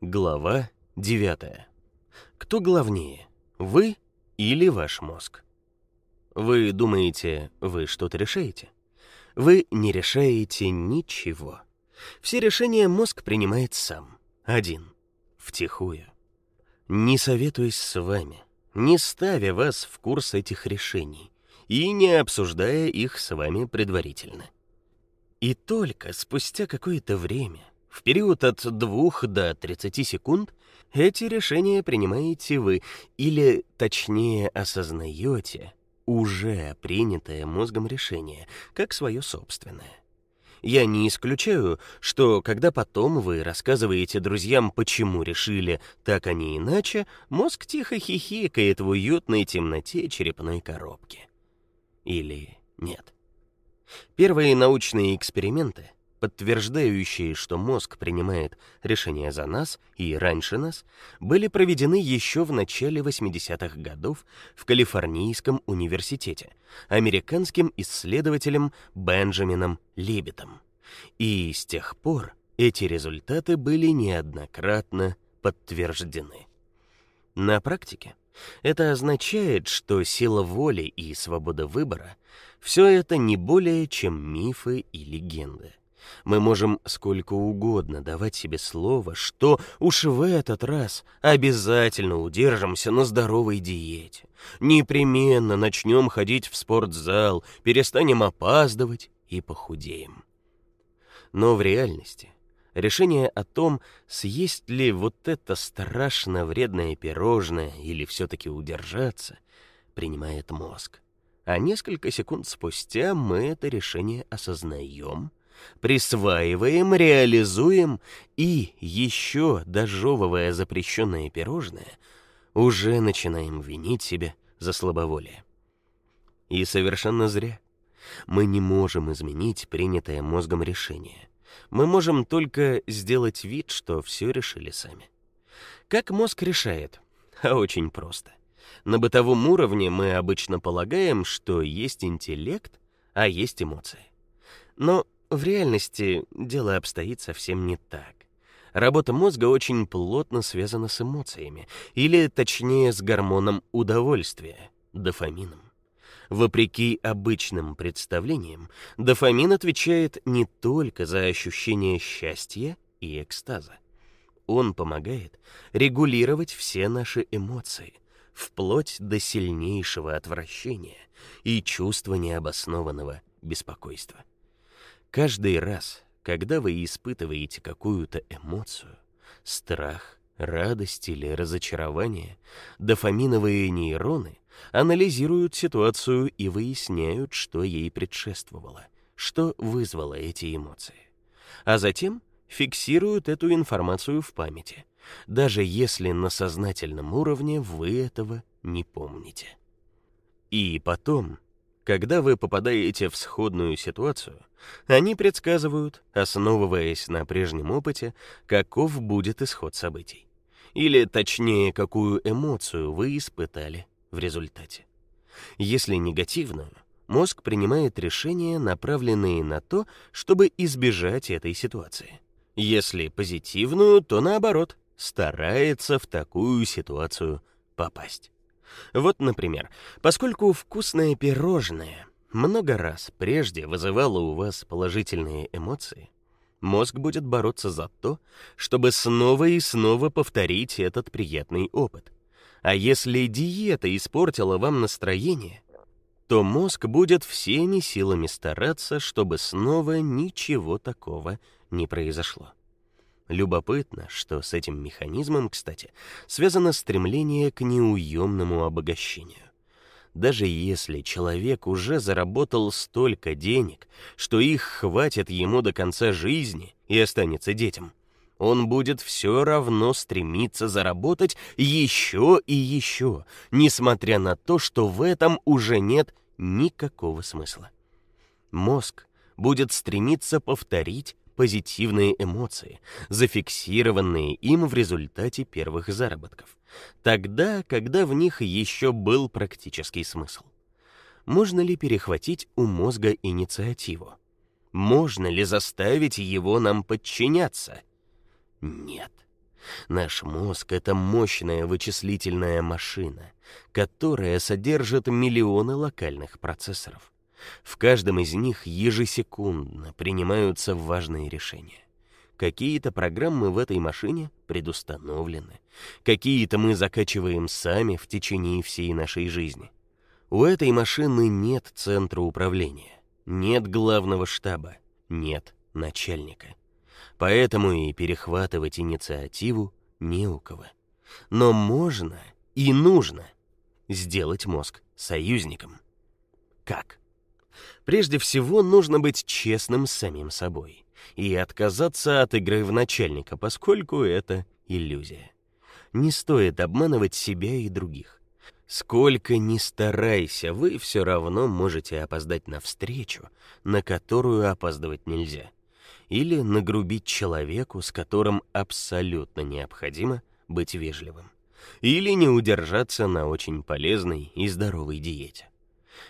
Глава 9. Кто главнее, вы или ваш мозг? Вы думаете, вы что-то решаете? Вы не решаете ничего. Все решения мозг принимает сам, один, втихую. Не советуясь с вами, не ставя вас в курс этих решений и не обсуждая их с вами предварительно. И только спустя какое-то время в период от 2 до 30 секунд эти решения принимаете вы или точнее осознаете уже принятое мозгом решение как свое собственное. Я не исключаю, что когда потом вы рассказываете друзьям, почему решили так, а не иначе, мозг тихо хихикает в уютной темноте черепной коробки. Или нет. Первые научные эксперименты подтверждающие, что мозг принимает решения за нас и раньше нас, были проведены еще в начале 80-х годов в Калифорнийском университете американским исследователем Бенджамином Либетом. И с тех пор эти результаты были неоднократно подтверждены. На практике это означает, что сила воли и свобода выбора все это не более чем мифы и легенды. Мы можем сколько угодно давать себе слово, что уж в этот раз обязательно удержимся на здоровой диете. Непременно начнем ходить в спортзал, перестанем опаздывать и похудеем. Но в реальности решение о том, съесть ли вот это страшно вредное пирожное или все таки удержаться, принимает мозг. А несколько секунд спустя мы это решение осознаем присваиваем, реализуем и еще дожевывая запрещенное пирожное, уже начинаем винить себя за слабоволие. И совершенно зря. Мы не можем изменить принятое мозгом решение. Мы можем только сделать вид, что все решили сами. Как мозг решает? А очень просто. На бытовом уровне мы обычно полагаем, что есть интеллект, а есть эмоции. Но в реальности дело обстоит совсем не так. Работа мозга очень плотно связана с эмоциями, или точнее с гормоном удовольствия дофамином. Вопреки обычным представлениям, дофамин отвечает не только за ощущение счастья и экстаза. Он помогает регулировать все наши эмоции, вплоть до сильнейшего отвращения и чувства необоснованного беспокойства. Каждый раз, когда вы испытываете какую-то эмоцию, страх, радость или разочарование, дофаминовые нейроны анализируют ситуацию и выясняют, что ей предшествовало, что вызвало эти эмоции. А затем фиксируют эту информацию в памяти, даже если на сознательном уровне вы этого не помните. И потом когда вы попадаете в сходную ситуацию, они предсказывают, основываясь на прежнем опыте, каков будет исход событий. Или точнее, какую эмоцию вы испытали в результате. Если негативную, мозг принимает решения, направленные на то, чтобы избежать этой ситуации. Если позитивную, то наоборот, старается в такую ситуацию попасть. Вот, например, поскольку вкусное пирожное много раз прежде вызывало у вас положительные эмоции, мозг будет бороться за то, чтобы снова и снова повторить этот приятный опыт. А если диета испортила вам настроение, то мозг будет всеми силами стараться, чтобы снова ничего такого не произошло. Любопытно, что с этим механизмом, кстати, связано стремление к неуемному обогащению. Даже если человек уже заработал столько денег, что их хватит ему до конца жизни и останется детям, он будет все равно стремиться заработать еще и еще, несмотря на то, что в этом уже нет никакого смысла. Мозг будет стремиться повторить позитивные эмоции, зафиксированные им в результате первых заработков, тогда, когда в них еще был практический смысл. Можно ли перехватить у мозга инициативу? Можно ли заставить его нам подчиняться? Нет. Наш мозг это мощная вычислительная машина, которая содержит миллионы локальных процессоров. В каждом из них ежесекундно принимаются важные решения. Какие-то программы в этой машине предустановлены, какие-то мы закачиваем сами в течение всей нашей жизни. У этой машины нет центра управления, нет главного штаба, нет начальника. Поэтому и перехватывать инициативу не у кого. Но можно и нужно сделать мозг союзником. Как? Прежде всего, нужно быть честным с самим собой и отказаться от игры в начальника, поскольку это иллюзия. Не стоит обманывать себя и других. Сколько ни старайся, вы все равно можете опоздать на встречу, на которую опаздывать нельзя, или нагрубить человеку, с которым абсолютно необходимо быть вежливым, или не удержаться на очень полезной и здоровой диете.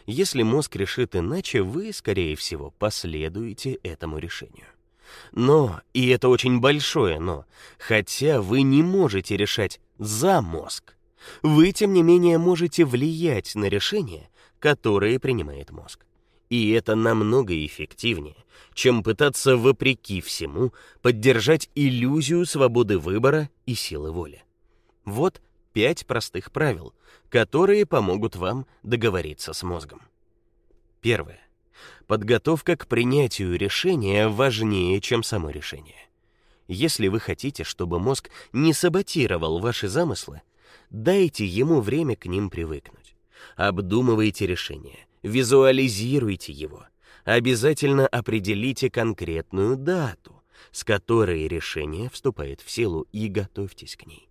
Если мозг решит иначе, вы, скорее всего, последуете этому решению. Но, и это очень большое но, хотя вы не можете решать за мозг, вы тем не менее можете влиять на решения, которые принимает мозг. И это намного эффективнее, чем пытаться вопреки всему поддержать иллюзию свободы выбора и силы воли. Вот пять простых правил, которые помогут вам договориться с мозгом. Первое. Подготовка к принятию решения важнее, чем само решение. Если вы хотите, чтобы мозг не саботировал ваши замыслы, дайте ему время к ним привыкнуть. Обдумывайте решение, визуализируйте его. Обязательно определите конкретную дату, с которой решение вступает в силу, и готовьтесь к ней.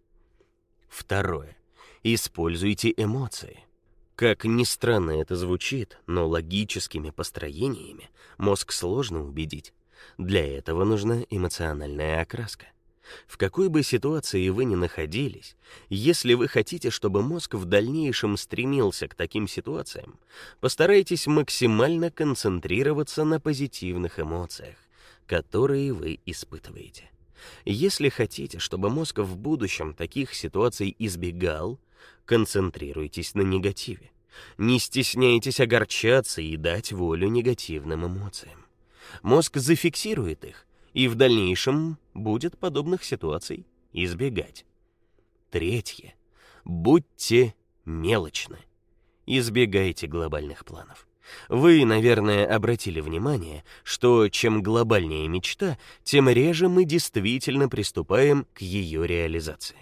Второе. Используйте эмоции. Как ни странно это звучит, но логическими построениями мозг сложно убедить. Для этого нужна эмоциональная окраска. В какой бы ситуации вы ни находились, если вы хотите, чтобы мозг в дальнейшем стремился к таким ситуациям, постарайтесь максимально концентрироваться на позитивных эмоциях, которые вы испытываете. Если хотите, чтобы мозг в будущем таких ситуаций избегал, концентрируйтесь на негативе. Не стесняйтесь огорчаться и дать волю негативным эмоциям. Мозг зафиксирует их и в дальнейшем будет подобных ситуаций избегать. Третье. Будьте мелочны. Избегайте глобальных планов. Вы, наверное, обратили внимание, что чем глобальнее мечта, тем реже мы действительно приступаем к ее реализации.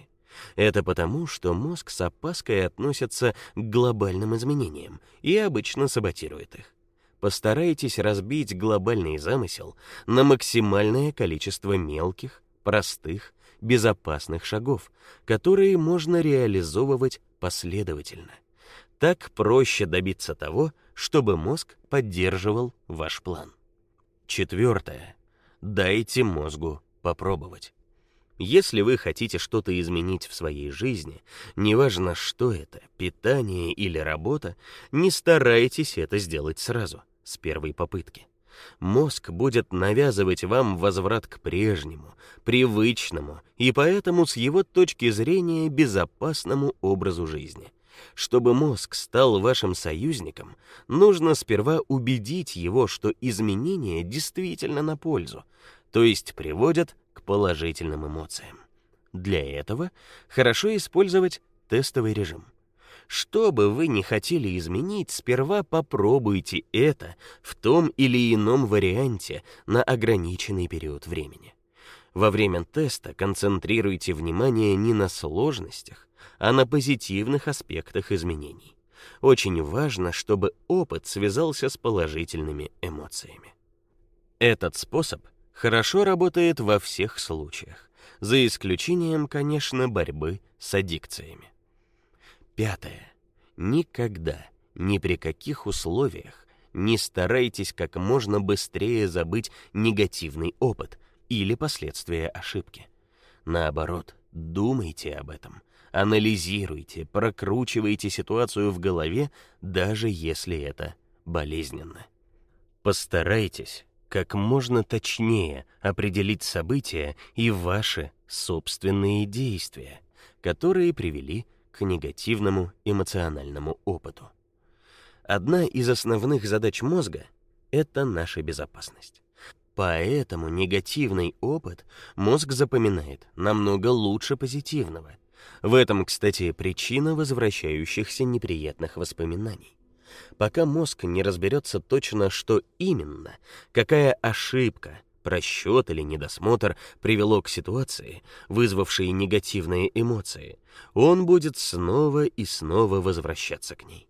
Это потому, что мозг с опаской относится к глобальным изменениям и обычно саботирует их. Постарайтесь разбить глобальный замысел на максимальное количество мелких, простых, безопасных шагов, которые можно реализовывать последовательно. Так проще добиться того, чтобы мозг поддерживал ваш план. Четвертое. Дайте мозгу попробовать. Если вы хотите что-то изменить в своей жизни, неважно, что это, питание или работа, не старайтесь это сделать сразу, с первой попытки. Мозг будет навязывать вам возврат к прежнему, привычному и поэтому с его точки зрения безопасному образу жизни. Чтобы мозг стал вашим союзником, нужно сперва убедить его, что изменения действительно на пользу, то есть приводят к положительным эмоциям. Для этого хорошо использовать тестовый режим. Что бы вы ни хотели изменить, сперва попробуйте это в том или ином варианте на ограниченный период времени. Во время теста концентрируйте внимание не на сложностях, а на позитивных аспектах изменений. Очень важно, чтобы опыт связался с положительными эмоциями. Этот способ хорошо работает во всех случаях, за исключением, конечно, борьбы с аддикциями. Пятое. Никогда, ни при каких условиях не старайтесь как можно быстрее забыть негативный опыт или последствия ошибки. Наоборот, думайте об этом, анализируйте, прокручивайте ситуацию в голове, даже если это болезненно. Постарайтесь как можно точнее определить события и ваши собственные действия, которые привели к негативному эмоциональному опыту. Одна из основных задач мозга это наша безопасность. Поэтому негативный опыт мозг запоминает намного лучше позитивного. В этом, кстати, причина возвращающихся неприятных воспоминаний. Пока мозг не разберется точно, что именно, какая ошибка, просчет или недосмотр привело к ситуации, вызвавшей негативные эмоции, он будет снова и снова возвращаться к ней.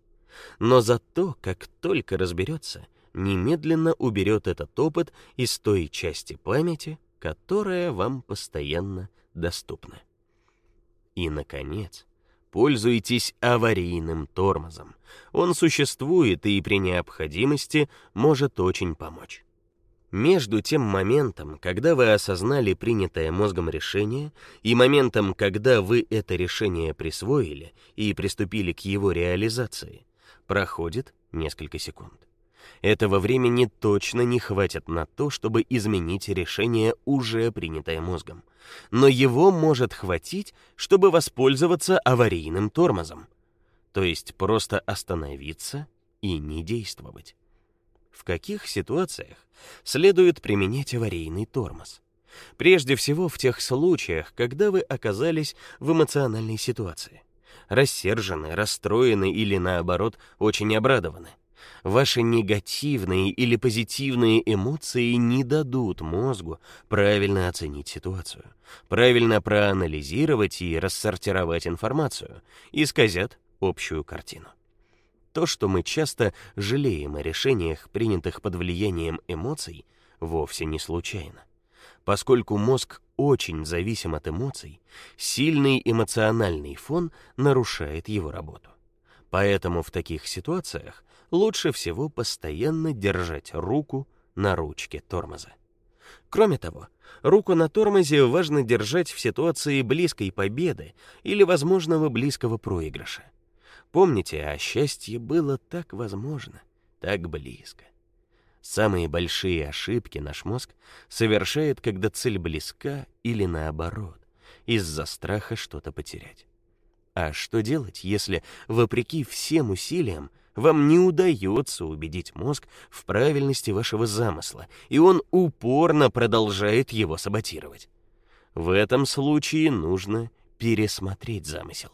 Но зато, как только разберется, немедленно уберет этот опыт из той части памяти, которая вам постоянно доступна. И наконец, пользуйтесь аварийным тормозом. Он существует и при необходимости может очень помочь. Между тем моментом, когда вы осознали принятое мозгом решение, и моментом, когда вы это решение присвоили и приступили к его реализации, проходит несколько секунд. Этого времени точно не хватит на то, чтобы изменить решение, уже принятое мозгом. Но его может хватить, чтобы воспользоваться аварийным тормозом. То есть просто остановиться и не действовать. В каких ситуациях следует применять аварийный тормоз? Прежде всего в тех случаях, когда вы оказались в эмоциональной ситуации. Рассержены, расстроены или наоборот, очень обрадованы. Ваши негативные или позитивные эмоции не дадут мозгу правильно оценить ситуацию, правильно проанализировать и рассортировать информацию, исказят общую картину. То, что мы часто жалеем о решениях, принятых под влиянием эмоций, вовсе не случайно. Поскольку мозг очень зависим от эмоций, сильный эмоциональный фон нарушает его работу. Поэтому в таких ситуациях лучше всего постоянно держать руку на ручке тормоза. Кроме того, руку на тормозе важно держать в ситуации близкой победы или возможного близкого проигрыша. Помните, а счастье было так возможно, так близко. Самые большие ошибки наш мозг совершает, когда цель близка или наоборот, из-за страха что-то потерять. А что делать, если вопреки всем усилиям вам не удается убедить мозг в правильности вашего замысла, и он упорно продолжает его саботировать. В этом случае нужно пересмотреть замысел.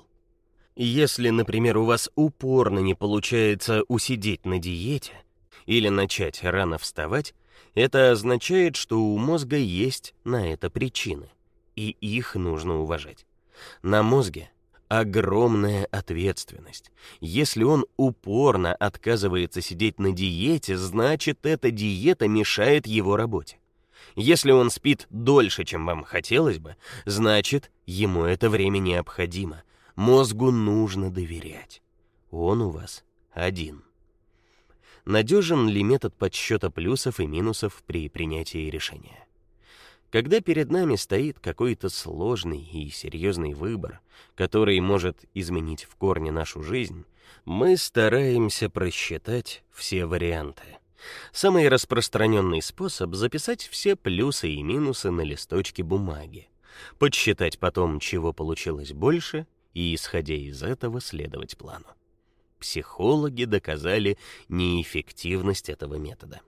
Если, например, у вас упорно не получается усидеть на диете или начать рано вставать, это означает, что у мозга есть на это причины, и их нужно уважать. На мозге огромная ответственность. Если он упорно отказывается сидеть на диете, значит, эта диета мешает его работе. Если он спит дольше, чем вам хотелось бы, значит, ему это время необходимо. Мозгу нужно доверять. Он у вас один. Надежен ли метод подсчета плюсов и минусов при принятии решения? Когда перед нами стоит какой-то сложный и серьезный выбор, который может изменить в корне нашу жизнь, мы стараемся просчитать все варианты. Самый распространенный способ записать все плюсы и минусы на листочке бумаги, подсчитать потом, чего получилось больше, и исходя из этого следовать плану. Психологи доказали неэффективность этого метода.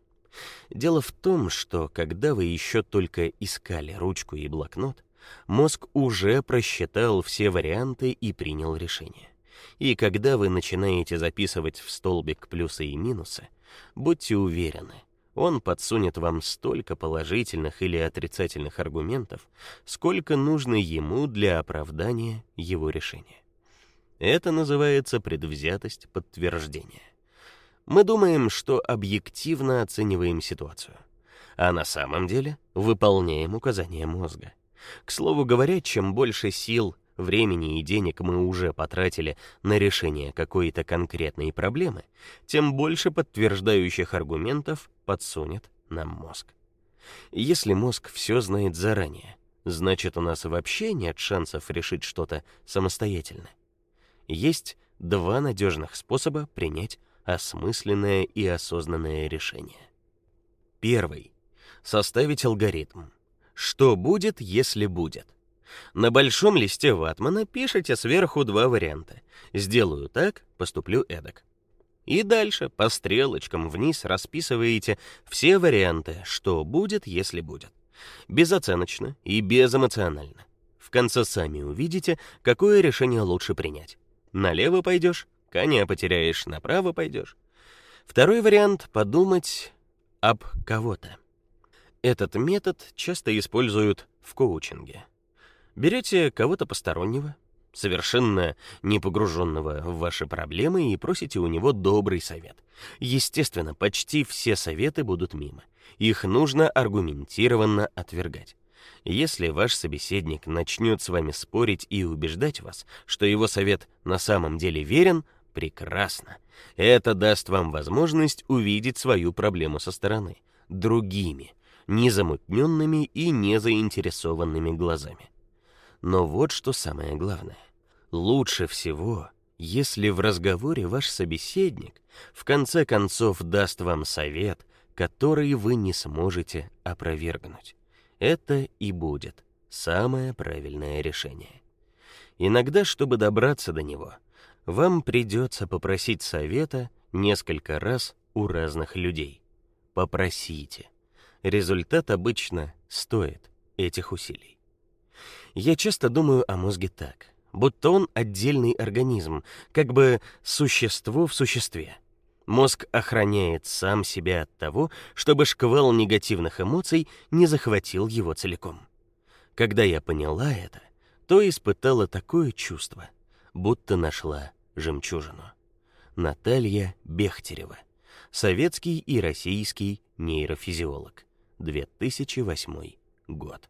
Дело в том, что когда вы еще только искали ручку и блокнот, мозг уже просчитал все варианты и принял решение. И когда вы начинаете записывать в столбик плюсы и минусы, будьте уверены, он подсунет вам столько положительных или отрицательных аргументов, сколько нужно ему для оправдания его решения. Это называется предвзятость подтверждения. Мы думаем, что объективно оцениваем ситуацию, а на самом деле выполняем указания мозга. К слову говоря, чем больше сил, времени и денег мы уже потратили на решение какой-то конкретной проблемы, тем больше подтверждающих аргументов подсунет нам мозг. Если мозг все знает заранее, значит, у нас вообще нет шансов решить что-то самостоятельно. Есть два надежных способа принять осмысленное и осознанное решение. Первый составить алгоритм. Что будет, если будет? На большом листе ватмана пишите сверху два варианта. Сделаю так, поступлю эдак. И дальше по стрелочкам вниз расписываете все варианты, что будет, если будет. Безоценочно и безэмоционально. В конце сами увидите, какое решение лучше принять. Налево пойдешь, коня потеряешь, направо пойдешь. Второй вариант подумать об кого-то. Этот метод часто используют в коучинге. Берете кого-то постороннего, совершенно не погруженного в ваши проблемы и просите у него добрый совет. Естественно, почти все советы будут мимо. Их нужно аргументированно отвергать. Если ваш собеседник начнет с вами спорить и убеждать вас, что его совет на самом деле верен, прекрасно. Это даст вам возможность увидеть свою проблему со стороны, другими, незамутненными и незаинтересованными глазами. Но вот что самое главное. Лучше всего, если в разговоре ваш собеседник в конце концов даст вам совет, который вы не сможете опровергнуть. Это и будет самое правильное решение. Иногда, чтобы добраться до него, вам придется попросить совета несколько раз у разных людей. Попросите. Результат обычно стоит этих усилий. Я часто думаю о мозге так, будто он отдельный организм, как бы существо в существе. Мозг охраняет сам себя от того, чтобы шквал негативных эмоций не захватил его целиком. Когда я поняла это, то испытала такое чувство, будто нашла жемчужину. Наталья Бехтерева, советский и российский нейрофизиолог, 2008 год.